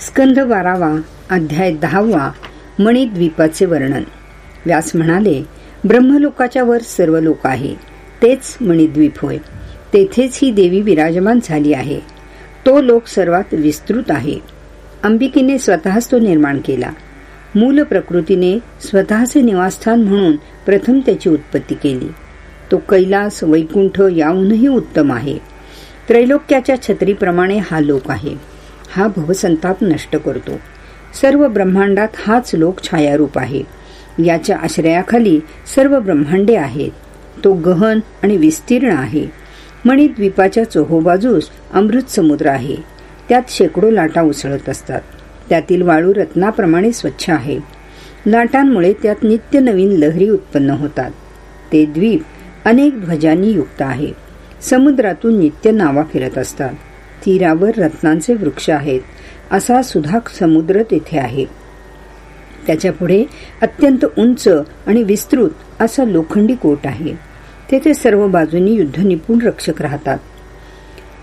स्कंध बारावा अध्याय दहावा मणिद्वीपाचे वर्णन. व्यास म्हणाले ब्रह्मलोकाच्या वर सर्व लोक आहे तेच मणिद्वीप होय. तेथेच ही देवी विराजमान झाली आहे. तो लोक सर्वात विस्तृत आहे. अंबिकेने स्वतःच तो निर्माण केला. मूल प्रकृतीने स्वतःचे निवासस्थान म्हणून प्रथम त्याची उत्पत्ती केली. तो कैलास वैकुंठ याहूनही उत्तम आहे. त्रैलोक्याच्या छत्रीप्रमाणे हा लोक आहे. हा भवसंताप नष्ट करतो. सर्व ब्रह्मांडात हाच लोक छायारूप आहे. याच्या आश्रयाखाली सर्व ब्रह्मांडे आहेत. तो गहन आणि विस्तीर्ण आहे. मणिद्वीपाच्या चोहोबाजूस अमृत समुद्र आहे. त्यात शेकडो लाटा उसळत असतात. त्यातील वाळू रत्नाप्रमाणे स्वच्छ आहे. लाटांमुळे त्यात नित्य नवीन लहरी उत्पन्न होतात. ते द्वीप अनेक ध्वजांनी युक्त आहे. समुद्रातून नित्य नावा फिरत असतात. तीरावर रत्नांचे वृक्ष आहेत. असा सुधाक समुद्र तेथे आहे. त्याच्या पुढे अत्यंत उंच आणि विस्तृत असा लोखंडी कोट आहे. तेथे सर्व बाजूनी युद्धनिपुण रक्षक राहतात.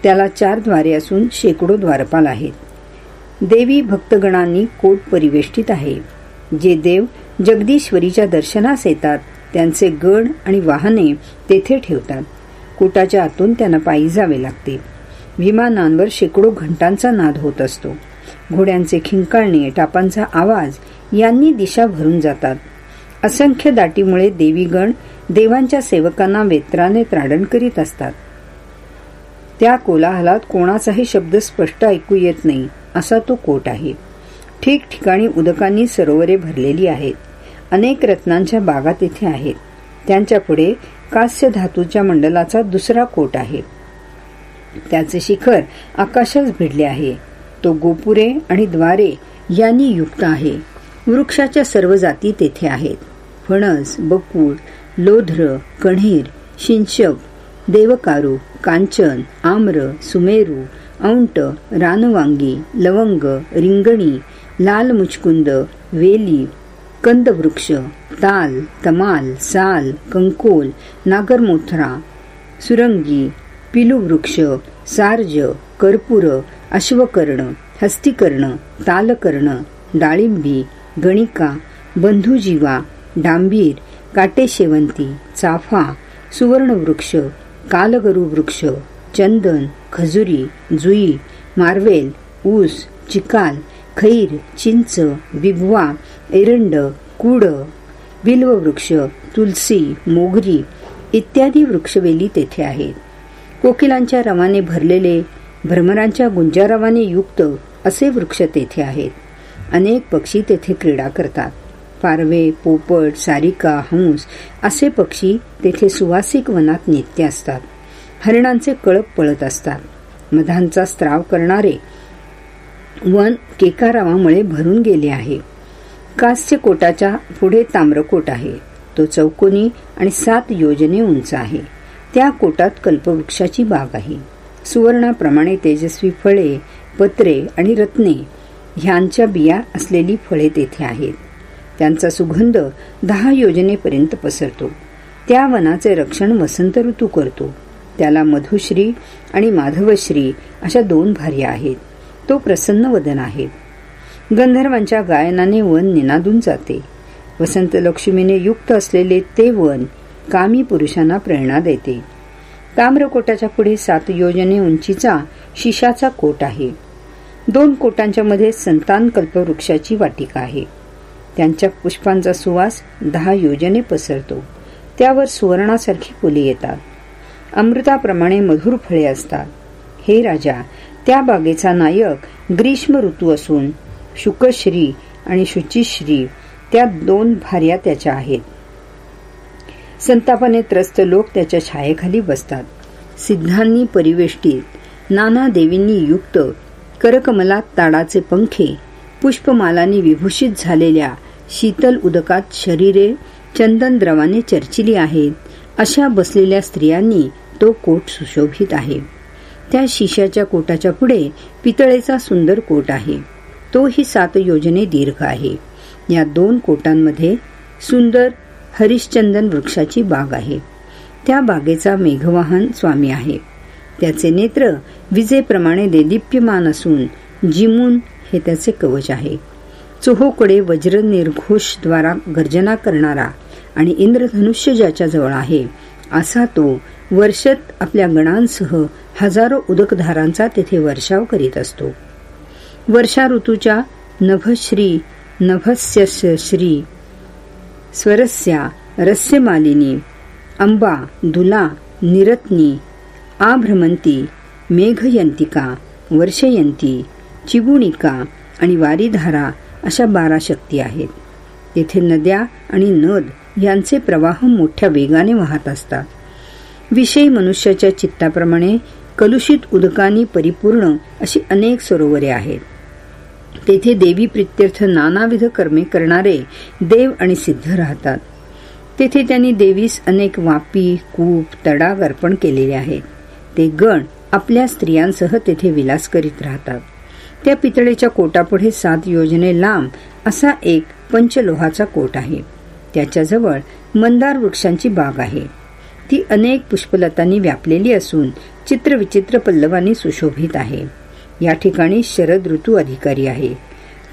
त्याला चारद्वारे असून शेकडो द्वारपाल आहेत. देवी भक्तगणांनी कोट परिवेष्टित आहे. जे देव जगदीश्वरीच्या दर्शनास येतात त्यांचे गण आणि वाहने तेथे ठेवतात. कोटाच्या आतून त्यांना पायी जावे लागते. विमानांवर शेकडो घंटांचा नाद होत असतो. घोड्यांचे खिंकाळणे टापांचा आवाज यांनी दिशा भरून जातात. असंख्य दाटीमुळे देवीगण देवांच्या सेवकांना वेत्राने त्राडण करीत असतात. त्या कोलाहलात कोणाचाही शब्द स्पष्ट ऐकू येत नाही असा तो कोट आहे. ठिकठिकाणी उदकांनी सरोवरे भरलेली आहेत. अनेक रत्नांच्या बागा तिथे आहेत. त्यांच्या पुढे कास्य धातूच्या मंडलाचा दुसरा कोट आहे. त्याचे शिखर आकाशच भिडले आहे. तो गोपुरे आणि द्वारे यांनी युक्त आहे. वृक्षाच्या सर्व जाती तेथे आहेत. फणस बकुळ लोध्र कण्हेर शिंशक देवकारू कांचन आम्र सुमेरू औंट रानवांगी लवंग रिंगणी लाल मुचकुंद वेली कंदवृक्ष ताल तमाल साल कंकोल नागरमोथरा सुरंगी पिलुवृक्ष सार्ज कर्पूर अश्वकर्ण हस्तिकर्ण तालकर्ण डाळिंबी गणिका बंधुजीवा डांबीर काटेशेवंती चाफा सुवर्णवृक्ष कालगरू वृक्ष चंदन खजुरी जुई मार्वेल ऊस चिकाल खैर चिंच बिबवा एरंड कुड बिल्ववृक्ष तुलसी मोगरी इत्यादी वृक्षवेली तेथे आहेत. कोकिलांच्या रवाने भरलेले भ्रमरांच्या गुंजारवाने युक्त असे वृक्ष तेथे आहेत. अनेक पक्षी तेथे क्रीडा करतात. पारवे पोपट सारिका हंस असे पक्षी तेथे सुवासिक वनात नित्य असतात. हरिणांचे कळप पळत असतात. मधांचा स्त्राव करणारे वन केकारावामुळे भरून गेले आहे. कास्य कोटाच्या पुढे ताम्रकोट आहे. तो चौकोनी आणि सात योजने उंच आहे. त्या कोटात कल्पवृक्षाची बाग आहे. सुवर्णाप्रमाणे तेजस्वी फळे पत्रे आणि रत्ने ह्यांच्या बिया असलेली फळे तेथे आहेत. त्यांचा सुगंध दहा योजनेपर्यंत पसरतो. त्या वनाचे रक्षण वसंत ऋतू करतो. त्याला मधुश्री आणि माधवश्री अशा दोन भार्या आहेत. तो प्रसन्न वदन आहे. गंधर्वांच्या गायनाने वन निनादून जाते. वसंत लक्ष्मीने युक्त असलेले ते वन कामी पुरुषांना प्रेरणा देते. ताम्रकोटाच्या पुढे सात योजने उंचीचा शिशाचा कोट आहे. दोन कोटांच्या मध्ये संतान कल्पवृक्षाची वाटिका आहे. त्यांच्या पुष्पांचा सुवास दहा योजने पसरतो. त्यावर सुवर्णासारखी फुले येतात. अमृताप्रमाणे मधुर फळे असतात. हे राजा त्या बागेचा नायक ग्रीष्म ऋतू असून शुकश्री आणि शुचिश्री त्या दोन भार्या त्याच्या आहेत. संतापाने त्रस्त लोक त्याच्या छायेखाली बसतात. सिद्धांनी परिवेष्टित नाना देवींनी युक्त करकमलात ताडाचे पंखे पुष्पमालाने विभूषित झालेल्या शीतल उदकात शरीरे चंदन द्रवाने चर्चिली आहेत. अशा बसलेल्या स्त्रियांनी तो कोट सुशोभित आहे. त्या शिशाच्या कोटाच्या पुढे पितळेचा सुंदर कोट आहे. तो ही सात योजने दीर्घ आहे. या दोन कोटांमध्ये सुंदर हरिश्चंदन वृक्षाची बाग आहे. त्या बागेचा मेघवाहन स्वामी आहे. त्याचे नेत्र विजेप्रमाणे देदीप्यमान असून जिमून हे त्याचे कवच आहे. चोहोकडे वज्र निर्घोष द्वारा गर्जना करणारा आणि इंद्रधनुष्य ज्याच्या जवळ आहे असा तो वर्षत आपल्या गणांसह हजारो उदकधारांचा तेथे वर्षाव करीत असतो. वर्षा ऋतूच्या नभश्री नभस्य श्री स्वरस्या रस्यमालिनी अंबा दुला निरत्नी आभ्रमंती मेघयंतिका वर्षयंती चिबुणिका आणि वारीधारा अशा बारा शक्ती आहेत तेथे नद्या आणि नद यांचे प्रवाह मोठ्या वेगाने वाहत असतात विषयी मनुष्याच्या चित्ताप्रमाणे कलुषित उदकानी परिपूर्ण अशी अनेक सरोवरे आहेत तेथे देवी प्रित्यर्थ नानाविध कर्मे करणारे देव आणि सिद्ध राहतात. तेथे त्यांनी देवीस अनेक वापी कूप तडाग अर्पण केलेले आहेत ते गण आपल्या स्त्रियांसह तेथे विलास करीत राहतात. त्या पितळेच्या कोटापुढे सात योजने लांब असा एक पंचलोहाचा कोट आहे. त्याच्याजवळ मंदार वृक्षांची बाग आहे. ती अनेक पुष्पलतांनी व्यापलेली असून चित्रविचित्र पल्लवांनी सुशोभित आहे. या ठिकाणी शरद ऋतू अधिकारी आहे.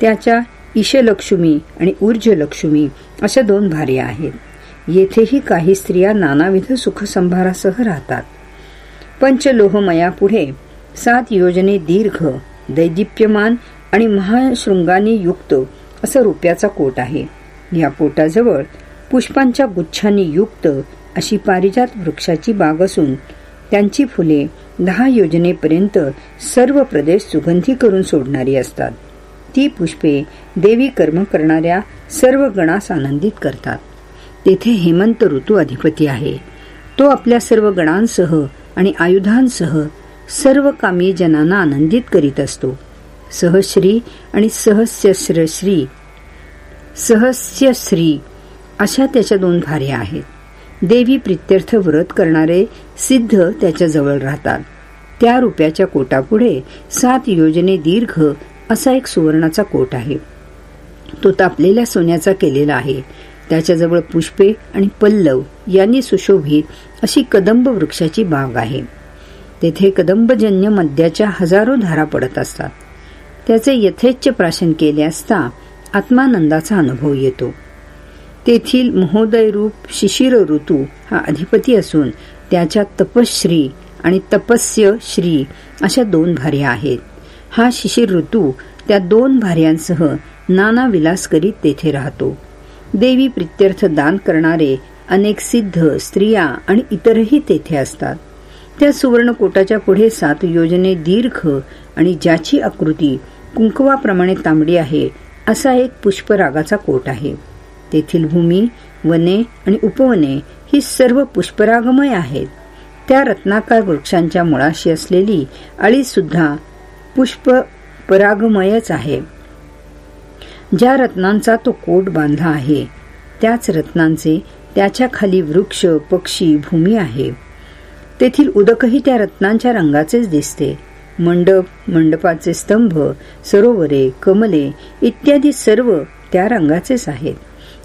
त्याच्या ईशलक्ष्मी आणि ऊर्जलक्ष्मी अशा दोन भार्या आहेत. येथेही काही स्त्रिया नानाविध सुखसंभारासह राहतात. पंचलोहमयापुढे सात योजने दीर्घ दैदिप्यमान आणि महाशृंगाने युक्त असं रुपयाचा कोट आहे. या पोटाजवळ पुष्पांच्या गुच्छांनी युक्त अशी पारिजात वृक्षाची बाग असून त्यांची फुले दहा योजनेपर्यंत सर्व प्रदेश सुगंधी करून सोडणारी असतात. ती पुष्पे देवी कर्म करणाऱ्या सर्व गणास आनंदित करतात. तेथे हेमंत ऋतू अधिपती आहे. तो आपल्या सर्व गणांसह आणि आयुधांसह सर्व कामी जनांना आनंदित करीत असतो. सहश्री आणि सहस्यश्री सहस्यश्री अशा त्याच्या दोन भार्या आहेत. देवी प्रित्यर्थ व्रत करणारे सिद्ध त्याच्याजवळ राहतात. त्या रुपयाच्या कोटापुढे सात योजने दीर्घ असा एक सुवर्णाचा कोट आहे. तो तापलेल्या सोन्याचा केलेला आहे. त्याच्याजवळ पुष्पे आणि पल्लव यांनी सुशोभित अशी कदंब वृक्षाची बाग आहे. तेथे कदंबजन्य मद्याच्या हजारो धारा पडत असतात. त्याचे यथेच्छ प्राशन केले असता आत्मानंदाचा अनुभव येतो. तेथील महोदय रूप शिशिर ऋतू हा अधिपती असून त्याच्या तपश्री आणि तपस्य श्री अशा दोन भार्या आहेत. हा शिशिर ऋतू त्या दोन भार्यांसह नाना विलास करीत तेथे राहतो. देवी प्रित्यर्थ दान करणारे अनेक सिद्ध स्त्रिया आणि इतरही तेथे असतात. त्या सुवर्णकोटाच्या पुढे सात योजने दीर्घ आणि ज्याची आकृती कुंकवाप्रमाणे तांबडी आहे असा एक पुष्परागाचा कोट आहे. तेथील भूमी वने आणि उपवने ही सर्व पुष्परागमय आहेत. त्या रत्नाकार वृक्षांच्या मुळाशी असलेली अळी सुद्धा पुष्प परागमयच आहे. ज्या रत्नांचा तो कोट बांधला आहे त्याच रत्नांचे त्याच्याखाली वृक्ष पक्षी भूमी आहे. तेथील उदकही त्या रत्नांच्या रंगाचेच दिसते. मंडप मंडपाचे स्तंभ सरोवरे कमले इत्यादी सर्व त्या रंगाचेच आहेत.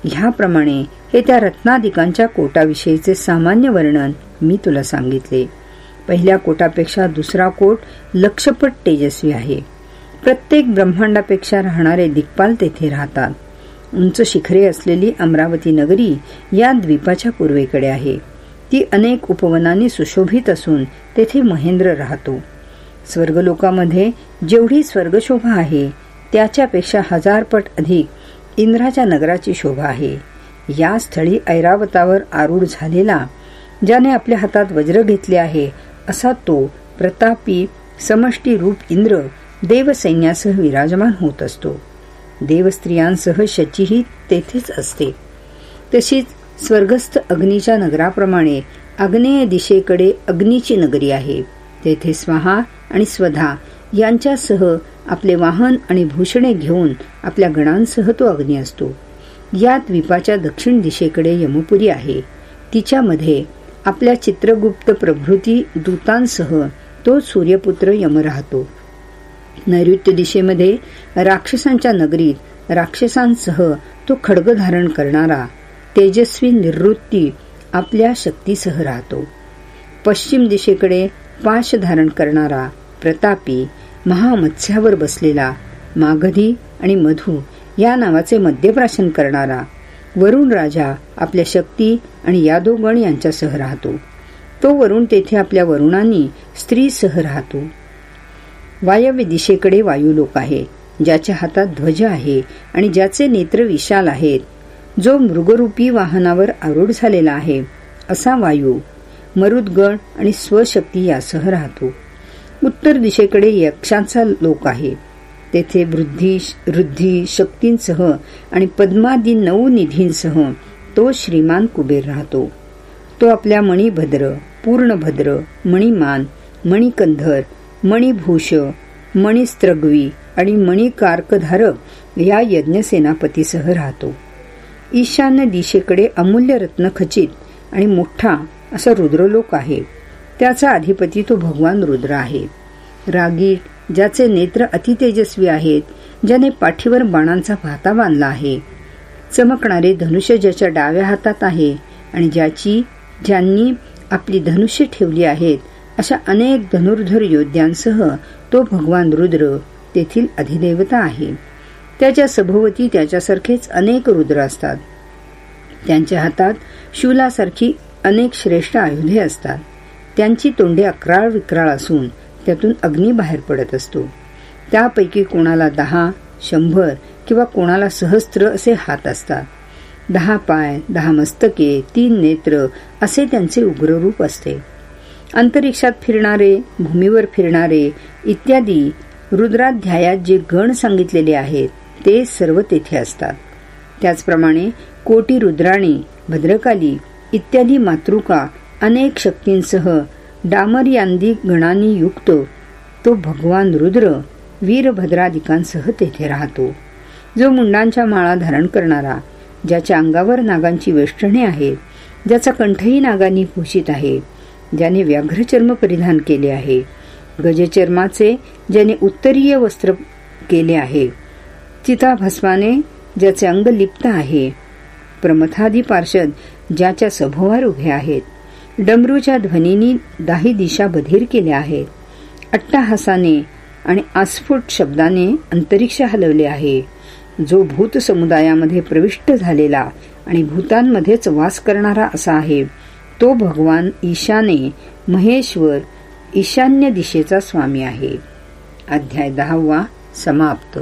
ह्याप्रमाणे हे त्या रत्नादिकांच्या कोटाविषयीचे सामान्य वर्णन मी तुला सांगितले. पहिल्या कोटापेक्षा दुसरा कोट लक्षपट तेजस्वी आहे. प्रत्येक ब्रह्मांडापेक्षा राहणारे दिग्पाल तेथे राहतात. उंच शिखरे असलेली अमरावती नगरी या द्वीपाच्या पूर्वेकडे आहे. ती अनेक उपवनांनी सुशोभित असून तेथे महेंद्र राहतो. स्वर्गलोकामध्ये जेवढी स्वर्गशोभा आहे त्याच्यापेक्षा हजारपट अधिक इंद्राच्या नगराची शोभा आहे. या स्थळी ऐरावतावर आरूढ झालेला ज्याने आपल्या हातात वज्र घेतले आहे असा तो प्रतापी समष्टी रूप इंद्र देवसैन्यासह विराजमान होत असतो. देवस्त्रियांसह शचीही तेथेच असते. तशीच स्वर्गस्थ अग्नीच्या नगराप्रमाणे आग्नेय दिशेकडे अग्नीची नगरी आहे. तेथे स्वाहा आणि स्वधा यांच्यासह आपले वाहन आणि भूषणे घेऊन आपल्या गणांसह तो अग्नी असतो. या द्वीपाच्या दक्षिण दिशेकडे यमपुरी आहे. तिच्यामध्ये आपल्या चित्रगुप्त प्रभृती दूतांसह तो सूर्यपुत्र यम राहतो. नैऋत्य दिशेमध्ये राक्षसांच्या नगरीत राक्षसांसह तो खडग धारण करणारा तेजस्वी निवृत्ती आपल्या शक्तीसह राहतो. पश्चिम दिशेकडे पाश धारण करणारा प्रतापी महामत्स्यावर बसलेला मागधी आणि मधु या नावाचे मध्यप्राशन करणारा वरुण राजा आपल्या शक्ती आणि यादोगण यांच्यासह राहतो. तो वरुण तेथे आपल्या वरुणांनी स्त्रीसह राहतो. वायव्य दिशेकडे वायुलोक आहे ज्याच्या हातात ध्वज आहे आणि ज्याचे नेत्र विशाल आहेत. जो मृगरूपी वाहनावर आरूढ झालेला आहे असा वायू मरुदगण आणि स्वशक्ती यासह राहतो. उत्तर दिशेकडे यक्षांचा लोक आहे. तेथे वृद्धी वृद्धी शक्तींसह आणि पद्मादी नऊ निधींसह तो श्रीमान कुबेर राहतो. तो आपल्या मणिभद्र पूर्णभद्र मणिमान मणिकंधर मणिभूष मणिस्त्रग्वी आणि मणिकारकधारक या यज्ञसेनापतीसह राहतो. ईशान्य दिशेकडे अमूल्य रत्न खचित आणि मोठा असा रुद्रलोक आहे. त्याचा अधिपती तो भगवान रुद्र आहे. रागीट ज्याचे नेत्र अतितेजस्वी आहेत ज्याने पाठीवर बाणांचा भाता बांधला आहे. चमकणारे धनुष्य ज्याच्या डाव्या हातात आहे आणि ज्याची ज्यांनी आपली धनुष्य ठेवली आहेत अशा अनेक धनुर्धर योद्ध्यांसह तो भगवान रुद्र तेथील अधिदेवता आहे. त्याच्या सभोवती त्याच्यासारखेच अनेक रुद्र असतात. त्यांच्या हातात शूलासारखी अनेक श्रेष्ठ आयुधे असतात. त्यांची तोंडे अकराळ विक्राळ असून त्यातून अग्नी बाहेर पडत असतो. त्यापैकी कोणाला दहा शंभर किंवा कोणाला सहस्त्र असे हात असतात. दहा पाय दहा मस्तके तीन नेत्र असे त्यांचे उग्ररूप असते. अंतरिक्षात फिरणारे भूमीवर फिरणारे इत्यादी रुद्राध्यायात जे गण सांगितलेले आहेत ते सर्व तेथे असतात. त्याचप्रमाणे कोटी रुद्राणी भद्रकाली इत्यादी मातृका अनेक शक्तींसह डामरयांदी गणांनी युक्त तो भगवान रुद्र वीरभद्रादिकांसह तेथे राहतो. जो मुंडांच्या माळा धारण करणारा ज्याच्या अंगावर नागांची वेष्टणे आहेत ज्याचा कंठही नागांनी भूषित आहे ज्याने व्याघ्रचर्म परिधान केले आहे गजचर्माचे ज्याने उत्तरीय वस्त्र केले आहे चिताभस्माने ज्याचे अंग लिप्त आहे प्रमथादी पार्षद ज्याच्या सभोवार उभे आहेत. डमरूच्या ध्वनीनी दाही दिशा बधीर केल्या आहेत अट्टाहासाने आणि आस्फुट शब्दाने अंतरिक्ष हलवले आहे. जो भूत समुदायामध्ये प्रविष्ट झालेला आणि भूतांमध्येच वास करणारा असा आहे तो भगवान ईशाने महेश्वर ईशान्य दिशेचा स्वामी आहे. अध्याय दहावा समाप्त.